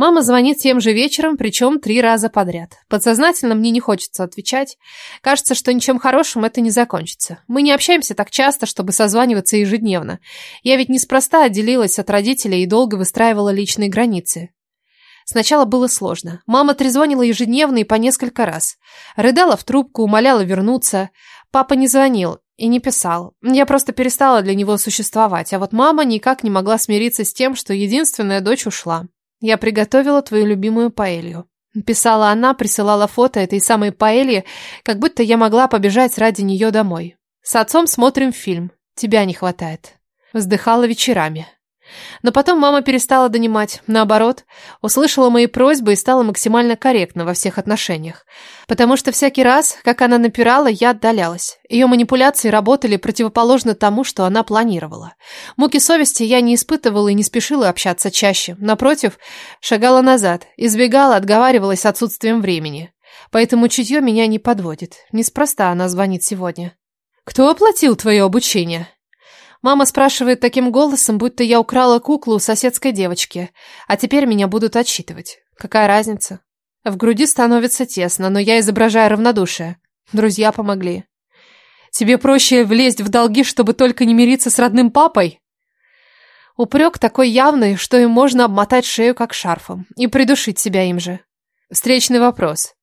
Мама звонит тем же вечером, причем три раза подряд. Подсознательно мне не хочется отвечать. Кажется, что ничем хорошим это не закончится. Мы не общаемся так часто, чтобы созваниваться ежедневно. Я ведь неспроста отделилась от родителей и долго выстраивала личные границы. Сначала было сложно. Мама трезвонила ежедневно и по несколько раз. Рыдала в трубку, умоляла вернуться. Папа не звонил и не писал. Я просто перестала для него существовать. А вот мама никак не могла смириться с тем, что единственная дочь ушла. «Я приготовила твою любимую паэлью». Писала она, присылала фото этой самой паэльи, как будто я могла побежать ради нее домой. С отцом смотрим фильм. Тебя не хватает. Вздыхала вечерами. Но потом мама перестала донимать. Наоборот, услышала мои просьбы и стала максимально корректна во всех отношениях. Потому что всякий раз, как она напирала, я отдалялась. Ее манипуляции работали противоположно тому, что она планировала. Муки совести я не испытывала и не спешила общаться чаще. Напротив, шагала назад, избегала, отговаривалась отсутствием времени. Поэтому чутье меня не подводит. Неспроста она звонит сегодня. «Кто оплатил твое обучение?» Мама спрашивает таким голосом, будто я украла куклу у соседской девочки, а теперь меня будут отчитывать. Какая разница? В груди становится тесно, но я изображаю равнодушие. Друзья помогли. Тебе проще влезть в долги, чтобы только не мириться с родным папой? Упрек такой явный, что им можно обмотать шею как шарфом и придушить себя им же. Встречный вопрос.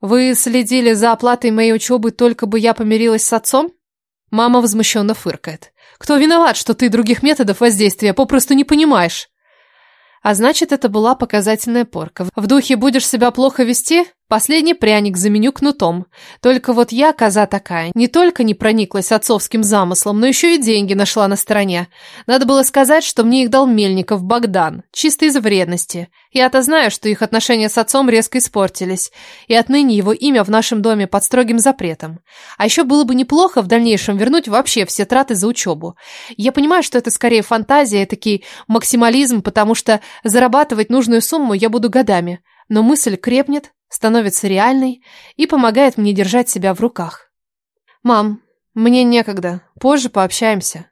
Вы следили за оплатой моей учебы, только бы я помирилась с отцом? Мама возмущенно фыркает. Кто виноват, что ты других методов воздействия попросту не понимаешь? А значит, это была показательная порка. В духе «будешь себя плохо вести?» Последний пряник заменю кнутом. Только вот я, коза такая, не только не прониклась отцовским замыслом, но еще и деньги нашла на стороне. Надо было сказать, что мне их дал Мельников Богдан, чисто из вредности. Я-то знаю, что их отношения с отцом резко испортились, и отныне его имя в нашем доме под строгим запретом. А еще было бы неплохо в дальнейшем вернуть вообще все траты за учебу. Я понимаю, что это скорее фантазия, такой максимализм, потому что зарабатывать нужную сумму я буду годами. Но мысль крепнет, становится реальной и помогает мне держать себя в руках. «Мам, мне некогда. Позже пообщаемся».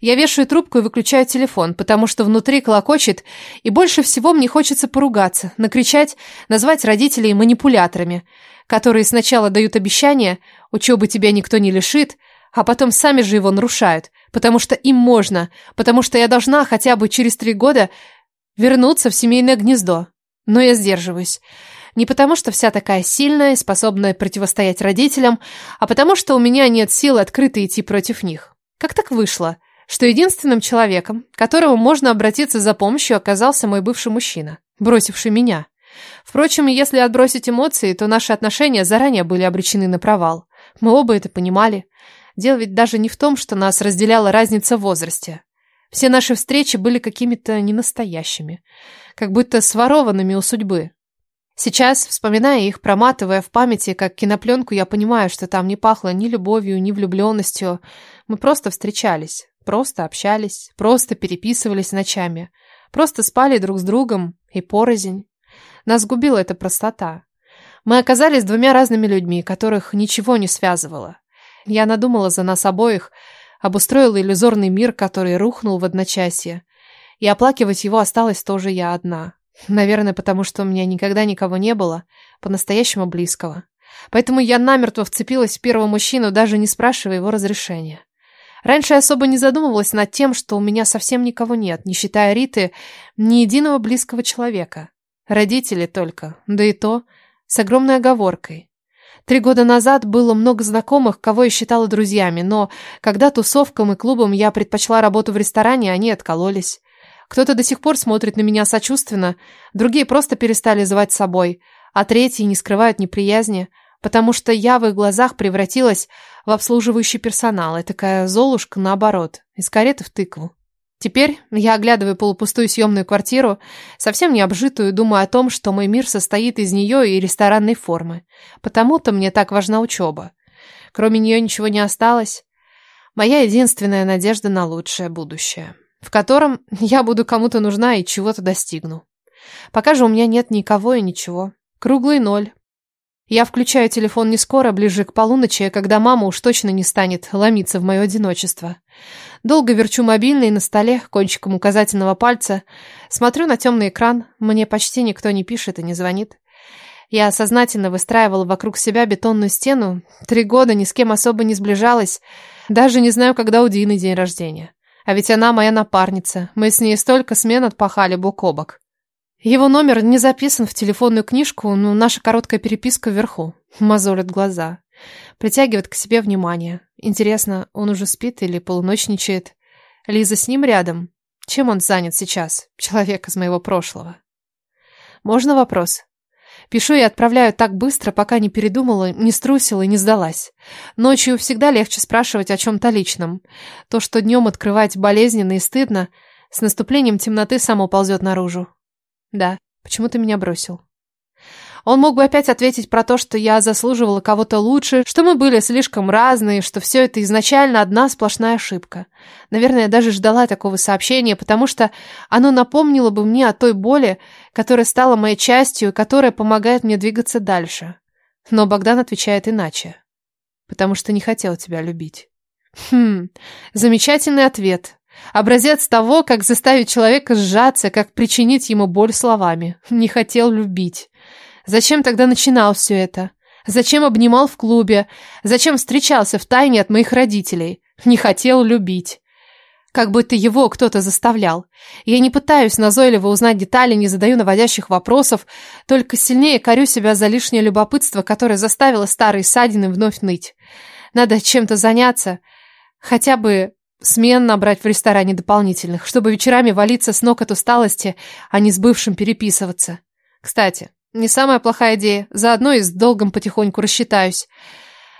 Я вешаю трубку и выключаю телефон, потому что внутри колокочет, и больше всего мне хочется поругаться, накричать, назвать родителей манипуляторами, которые сначала дают обещание, учебы тебя никто не лишит, а потом сами же его нарушают, потому что им можно, потому что я должна хотя бы через три года вернуться в семейное гнездо. Но я сдерживаюсь. Не потому, что вся такая сильная способная противостоять родителям, а потому, что у меня нет сил открыто идти против них. Как так вышло, что единственным человеком, к которому можно обратиться за помощью, оказался мой бывший мужчина, бросивший меня? Впрочем, если отбросить эмоции, то наши отношения заранее были обречены на провал. Мы оба это понимали. Дело ведь даже не в том, что нас разделяла разница в возрасте. Все наши встречи были какими-то ненастоящими, как будто сворованными у судьбы. Сейчас, вспоминая их, проматывая в памяти, как кинопленку, я понимаю, что там не пахло ни любовью, ни влюбленностью. Мы просто встречались, просто общались, просто переписывались ночами, просто спали друг с другом и порознь. Нас губила эта простота. Мы оказались двумя разными людьми, которых ничего не связывало. Я надумала за нас обоих, обустроила иллюзорный мир, который рухнул в одночасье. И оплакивать его осталась тоже я одна. Наверное, потому что у меня никогда никого не было, по-настоящему близкого. Поэтому я намертво вцепилась в первого мужчину, даже не спрашивая его разрешения. Раньше я особо не задумывалась над тем, что у меня совсем никого нет, не считая Риты, ни единого близкого человека. Родители только, да и то с огромной оговоркой. Три года назад было много знакомых, кого я считала друзьями, но когда тусовкам и клубам я предпочла работу в ресторане, они откололись. Кто-то до сих пор смотрит на меня сочувственно, другие просто перестали звать собой, а третьи не скрывают неприязни, потому что я в их глазах превратилась в обслуживающий персонал, и такая золушка наоборот, из кареты в тыкву. Теперь я оглядываю полупустую съемную квартиру, совсем не обжитую, думаю о том, что мой мир состоит из нее и ресторанной формы. Потому-то мне так важна учеба. Кроме нее ничего не осталось. Моя единственная надежда на лучшее будущее в котором я буду кому-то нужна и чего-то достигну. Пока же у меня нет никого и ничего. Круглый ноль. Я включаю телефон не скоро, ближе к полуночи, когда мама уж точно не станет ломиться в мое одиночество. Долго верчу мобильный на столе кончиком указательного пальца, смотрю на темный экран, мне почти никто не пишет и не звонит. Я сознательно выстраивала вокруг себя бетонную стену, три года ни с кем особо не сближалась, даже не знаю, когда у Дины день рождения. А ведь она моя напарница, мы с ней столько смен отпахали бок о бок. Его номер не записан в телефонную книжку, но наша короткая переписка вверху. Мозолит глаза. Притягивает к себе внимание. Интересно, он уже спит или полуночничает? Лиза с ним рядом? Чем он занят сейчас? Человек из моего прошлого. Можно вопрос? Пишу и отправляю так быстро, пока не передумала, не струсила и не сдалась. Ночью всегда легче спрашивать о чем-то личном. То, что днем открывать болезненно и стыдно, с наступлением темноты само ползет наружу. Да, почему ты меня бросил? Он мог бы опять ответить про то, что я заслуживала кого-то лучше, что мы были слишком разные, что все это изначально одна сплошная ошибка. Наверное, я даже ждала такого сообщения, потому что оно напомнило бы мне о той боли, которая стала моей частью и которая помогает мне двигаться дальше. Но Богдан отвечает иначе. Потому что не хотел тебя любить. Хм, замечательный ответ. Образец того, как заставить человека сжаться, как причинить ему боль словами. Не хотел любить. Зачем тогда начинал все это? Зачем обнимал в клубе? Зачем встречался в тайне от моих родителей? Не хотел любить. Как будто его кто-то заставлял. Я не пытаюсь назойливо узнать детали, не задаю наводящих вопросов, только сильнее корю себя за лишнее любопытство, которое заставило старые ссадины вновь ныть. Надо чем-то заняться, хотя бы Смен набрать в ресторане дополнительных, чтобы вечерами валиться с ног от усталости, а не с бывшим переписываться. Кстати, не самая плохая идея, заодно и с долгом потихоньку рассчитаюсь.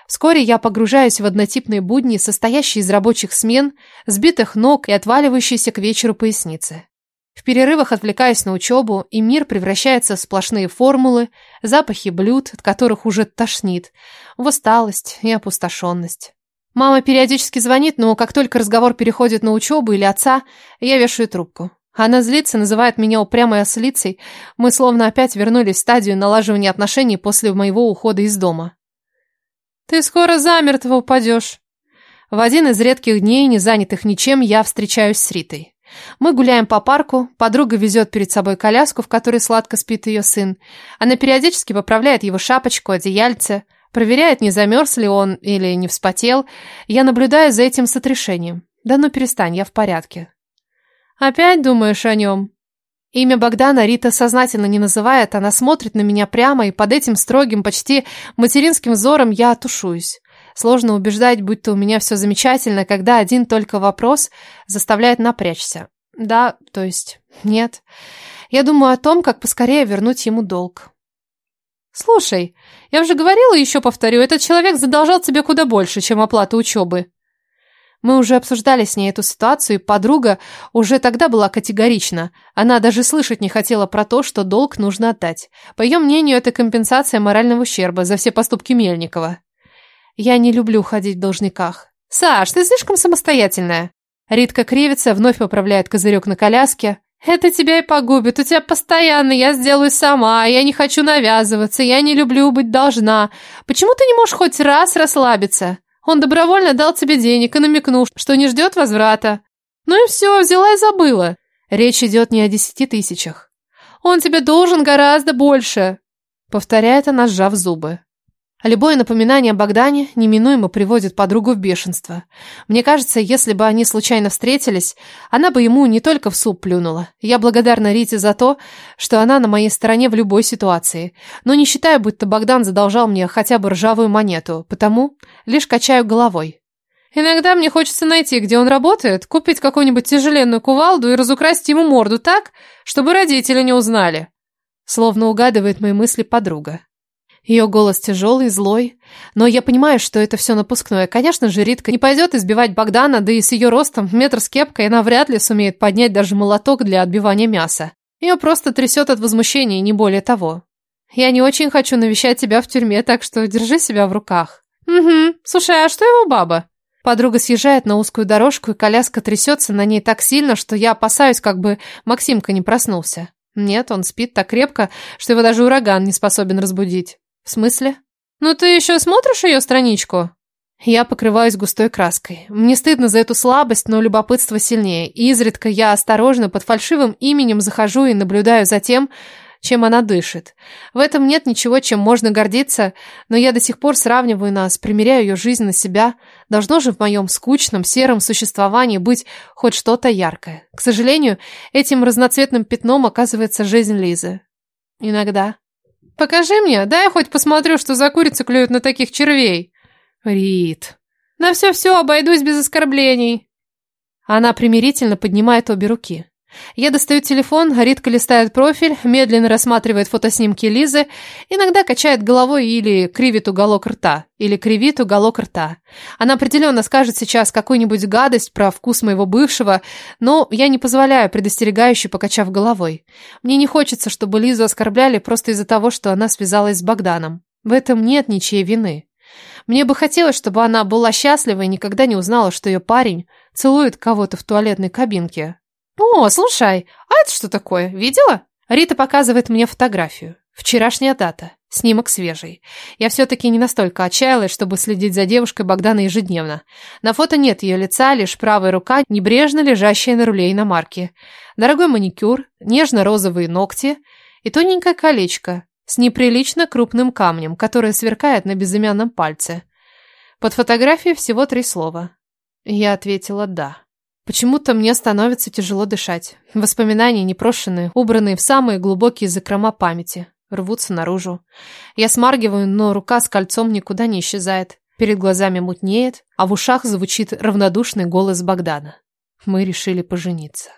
Вскоре я погружаюсь в однотипные будни, состоящие из рабочих смен, сбитых ног и отваливающейся к вечеру поясницы. В перерывах отвлекаюсь на учебу, и мир превращается в сплошные формулы, запахи блюд, от которых уже тошнит, в усталость и опустошенность. Мама периодически звонит, но как только разговор переходит на учебу или отца, я вешаю трубку. Она злится, называет меня упрямой ослицей. Мы словно опять вернулись в стадию налаживания отношений после моего ухода из дома. «Ты скоро замертво упадешь». В один из редких дней, не занятых ничем, я встречаюсь с Ритой. Мы гуляем по парку, подруга везет перед собой коляску, в которой сладко спит ее сын. Она периодически поправляет его шапочку, одеяльце. Проверяет, не замерз ли он или не вспотел. Я наблюдаю за этим с отрешением. Да ну перестань, я в порядке. Опять думаешь о нем? Имя Богдана Рита сознательно не называет, она смотрит на меня прямо, и под этим строгим, почти материнским взором я отушуюсь. Сложно убеждать, будто у меня все замечательно, когда один только вопрос заставляет напрячься. Да, то есть нет. Я думаю о том, как поскорее вернуть ему долг. «Слушай, я уже говорила и еще повторю, этот человек задолжал тебе куда больше, чем оплата учебы». Мы уже обсуждали с ней эту ситуацию, и подруга уже тогда была категорична. Она даже слышать не хотела про то, что долг нужно отдать. По ее мнению, это компенсация морального ущерба за все поступки Мельникова. Я не люблю ходить в должниках. «Саш, ты слишком самостоятельная». Ритка кривится, вновь поправляет козырек на коляске. Это тебя и погубит. У тебя постоянно я сделаю сама, я не хочу навязываться, я не люблю быть должна. Почему ты не можешь хоть раз расслабиться? Он добровольно дал тебе денег и намекнул, что не ждет возврата. Ну и все, взяла и забыла. Речь идет не о десяти тысячах. Он тебе должен гораздо больше, повторяет она, сжав зубы. А любое напоминание о Богдане неминуемо приводит подругу в бешенство. Мне кажется, если бы они случайно встретились, она бы ему не только в суп плюнула. Я благодарна Рите за то, что она на моей стороне в любой ситуации. Но не считаю, будто Богдан задолжал мне хотя бы ржавую монету, потому лишь качаю головой. Иногда мне хочется найти, где он работает, купить какую-нибудь тяжеленную кувалду и разукрасить ему морду так, чтобы родители не узнали. Словно угадывает мои мысли подруга. Ее голос тяжелый, злой. Но я понимаю, что это все напускное. Конечно же, Ритка не пойдет избивать Богдана, да и с ее ростом, метр с кепкой, она вряд ли сумеет поднять даже молоток для отбивания мяса. Ее просто трясет от возмущения, не более того. Я не очень хочу навещать тебя в тюрьме, так что держи себя в руках. Угу. Слушай, а что его баба? Подруга съезжает на узкую дорожку, и коляска трясется на ней так сильно, что я опасаюсь, как бы Максимка не проснулся. Нет, он спит так крепко, что его даже ураган не способен разбудить. В смысле? Ну ты еще смотришь ее страничку? Я покрываюсь густой краской. Мне стыдно за эту слабость, но любопытство сильнее. Изредка я осторожно под фальшивым именем захожу и наблюдаю за тем, чем она дышит. В этом нет ничего, чем можно гордиться, но я до сих пор сравниваю нас, примеряю ее жизнь на себя. Должно же в моем скучном, сером существовании быть хоть что-то яркое. К сожалению, этим разноцветным пятном оказывается жизнь Лизы. Иногда. «Покажи мне, дай я хоть посмотрю, что за курицы клюют на таких червей». «Рит, на все-все обойдусь без оскорблений». Она примирительно поднимает обе руки. Я достаю телефон, Ритка листает профиль, медленно рассматривает фотоснимки Лизы, иногда качает головой или кривит уголок рта, или кривит уголок рта. Она определенно скажет сейчас какую-нибудь гадость про вкус моего бывшего, но я не позволяю, предостерегающе покачав головой. Мне не хочется, чтобы Лизу оскорбляли просто из-за того, что она связалась с Богданом. В этом нет ничьей вины. Мне бы хотелось, чтобы она была счастлива и никогда не узнала, что ее парень целует кого-то в туалетной кабинке. «О, слушай, а это что такое? Видела?» Рита показывает мне фотографию. Вчерашняя дата. Снимок свежий. Я все-таки не настолько отчаялась, чтобы следить за девушкой Богдана ежедневно. На фото нет ее лица, лишь правая рука, небрежно лежащая на руле иномарки. Дорогой маникюр, нежно-розовые ногти и тоненькое колечко с неприлично крупным камнем, которое сверкает на безымянном пальце. Под фотографией всего три слова. Я ответила «да». Почему-то мне становится тяжело дышать. Воспоминания непрошенные, убранные в самые глубокие закрома памяти, рвутся наружу. Я смаргиваю, но рука с кольцом никуда не исчезает. Перед глазами мутнеет, а в ушах звучит равнодушный голос Богдана. Мы решили пожениться.